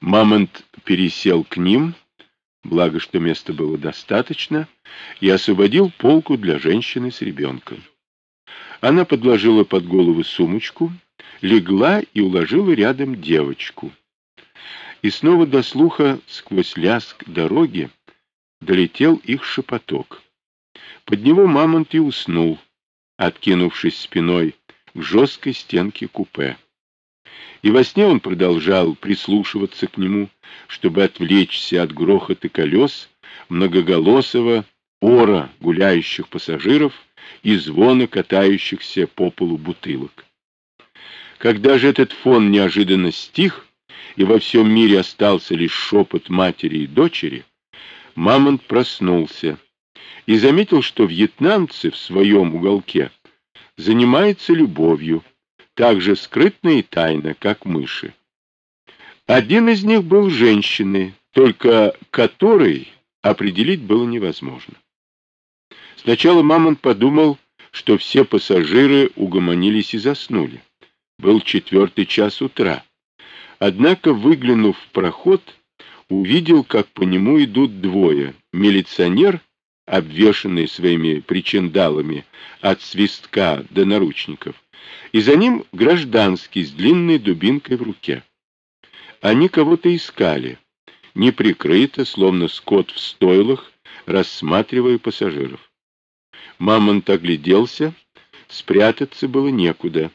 Мамонт пересел к ним, благо что места было достаточно, и освободил полку для женщины с ребенком. Она подложила под голову сумочку, легла и уложила рядом девочку. И снова до слуха, сквозь ляск дороги, долетел их шепоток. Под него мамонт и уснул, откинувшись спиной к жесткой стенке купе. И во сне он продолжал прислушиваться к нему, чтобы отвлечься от грохота колес, многоголосого ора гуляющих пассажиров и звона катающихся по полу бутылок. Когда же этот фон неожиданно стих, и во всем мире остался лишь шепот матери и дочери, Мамонт проснулся и заметил, что вьетнамцы в своем уголке занимаются любовью, так же скрытно и тайно, как мыши. Один из них был женщиной, только которой определить было невозможно. Сначала Мамонт подумал, что все пассажиры угомонились и заснули. Был четвертый час утра. Однако, выглянув в проход, увидел, как по нему идут двое. Милиционер, обвешанный своими причиндалами от свистка до наручников, и за ним гражданский с длинной дубинкой в руке. Они кого-то искали, неприкрыто, словно скот в стойлах, рассматривая пассажиров. Мамонт огляделся, спрятаться было некуда,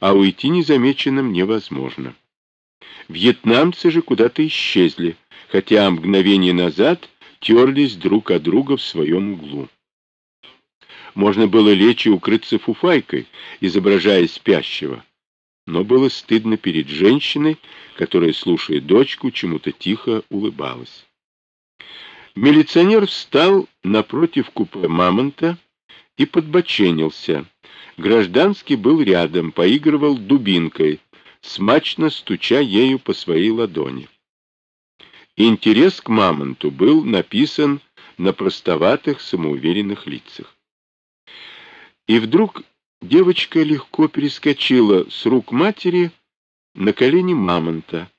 а уйти незамеченным невозможно. Вьетнамцы же куда-то исчезли, хотя мгновение назад терлись друг от друга в своем углу. Можно было лечь и укрыться фуфайкой, изображая спящего. Но было стыдно перед женщиной, которая, слушая дочку, чему-то тихо улыбалась. Милиционер встал напротив купе мамонта и подбоченился. Гражданский был рядом, поигрывал дубинкой, смачно стуча ею по своей ладони. Интерес к мамонту был написан на простоватых, самоуверенных лицах. И вдруг девочка легко перескочила с рук матери на колени мамонта,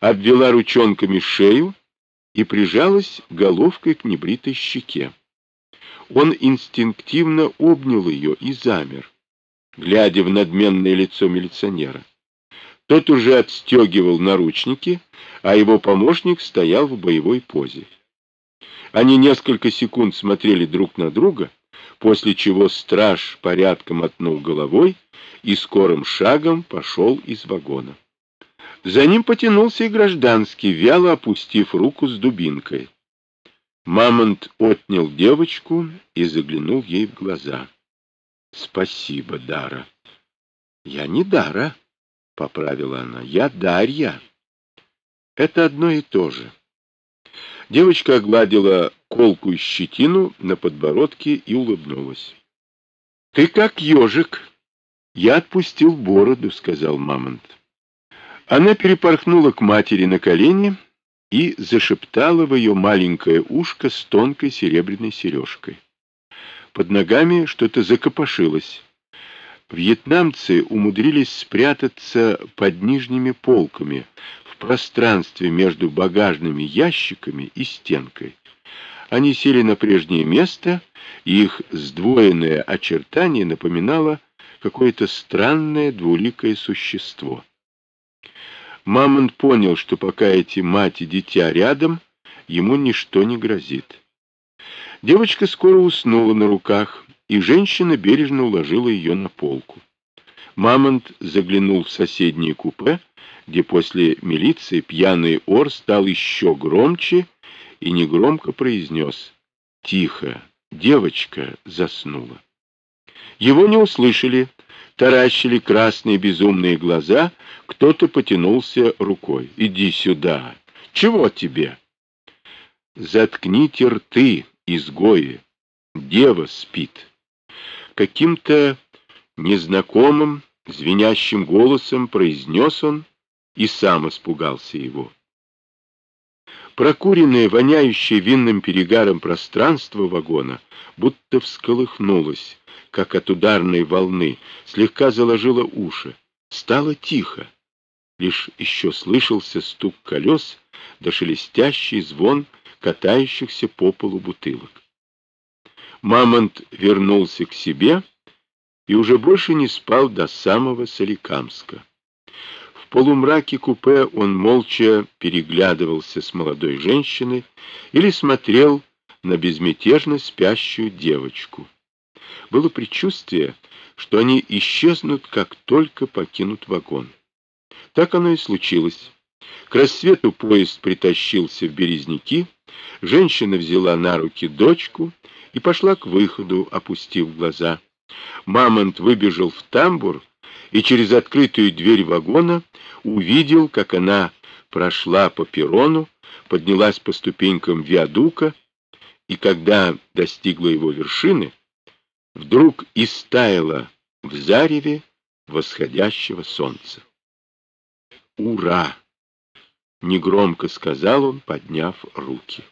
обвела ручонками шею и прижалась головкой к небритой щеке. Он инстинктивно обнял ее и замер, глядя в надменное лицо милиционера. Тот уже отстегивал наручники, а его помощник стоял в боевой позе. Они несколько секунд смотрели друг на друга, после чего страж порядком мотнул головой и скорым шагом пошел из вагона. За ним потянулся и гражданский, вяло опустив руку с дубинкой. Мамонт отнял девочку и заглянул ей в глаза. — Спасибо, Дара. — Я не Дара, — поправила она. — Я Дарья. Это одно и то же. Девочка огладила колкую щетину на подбородке и улыбнулась. — Ты как ежик. — Я отпустил бороду, — сказал Мамонт. Она перепорхнула к матери на колени и зашептала в ее маленькое ушко с тонкой серебряной сережкой. Под ногами что-то закопошилось. Вьетнамцы умудрились спрятаться под нижними полками, пространстве между багажными ящиками и стенкой. Они сели на прежнее место, и их сдвоенное очертание напоминало какое-то странное двуликое существо. Мамонт понял, что пока эти мать и дитя рядом, ему ничто не грозит. Девочка скоро уснула на руках, и женщина бережно уложила ее на полку. Мамонт заглянул в соседнее купе, где после милиции пьяный ор стал еще громче и негромко произнес «Тихо, девочка заснула». Его не услышали, таращили красные безумные глаза, кто-то потянулся рукой. «Иди сюда! Чего тебе?» «Заткните рты, изгои! Дева спит!» Каким-то незнакомым, звенящим голосом произнес он и сам испугался его. Прокуренное, воняющее винным перегаром пространство вагона будто всколыхнулось, как от ударной волны, слегка заложило уши. Стало тихо. Лишь еще слышался стук колес да шелестящий звон катающихся по полу бутылок. Мамонт вернулся к себе и уже больше не спал до самого Соликамска. Полумраке купе он молча переглядывался с молодой женщиной или смотрел на безмятежно спящую девочку. Было предчувствие, что они исчезнут, как только покинут вагон. Так оно и случилось. К рассвету поезд притащился в Березники, женщина взяла на руки дочку и пошла к выходу, опустив глаза. Мамонт выбежал в тамбур и через открытую дверь вагона увидел, как она прошла по перрону, поднялась по ступенькам виадука, и когда достигла его вершины, вдруг истаяла в зареве восходящего солнца. «Ура!» — негромко сказал он, подняв руки.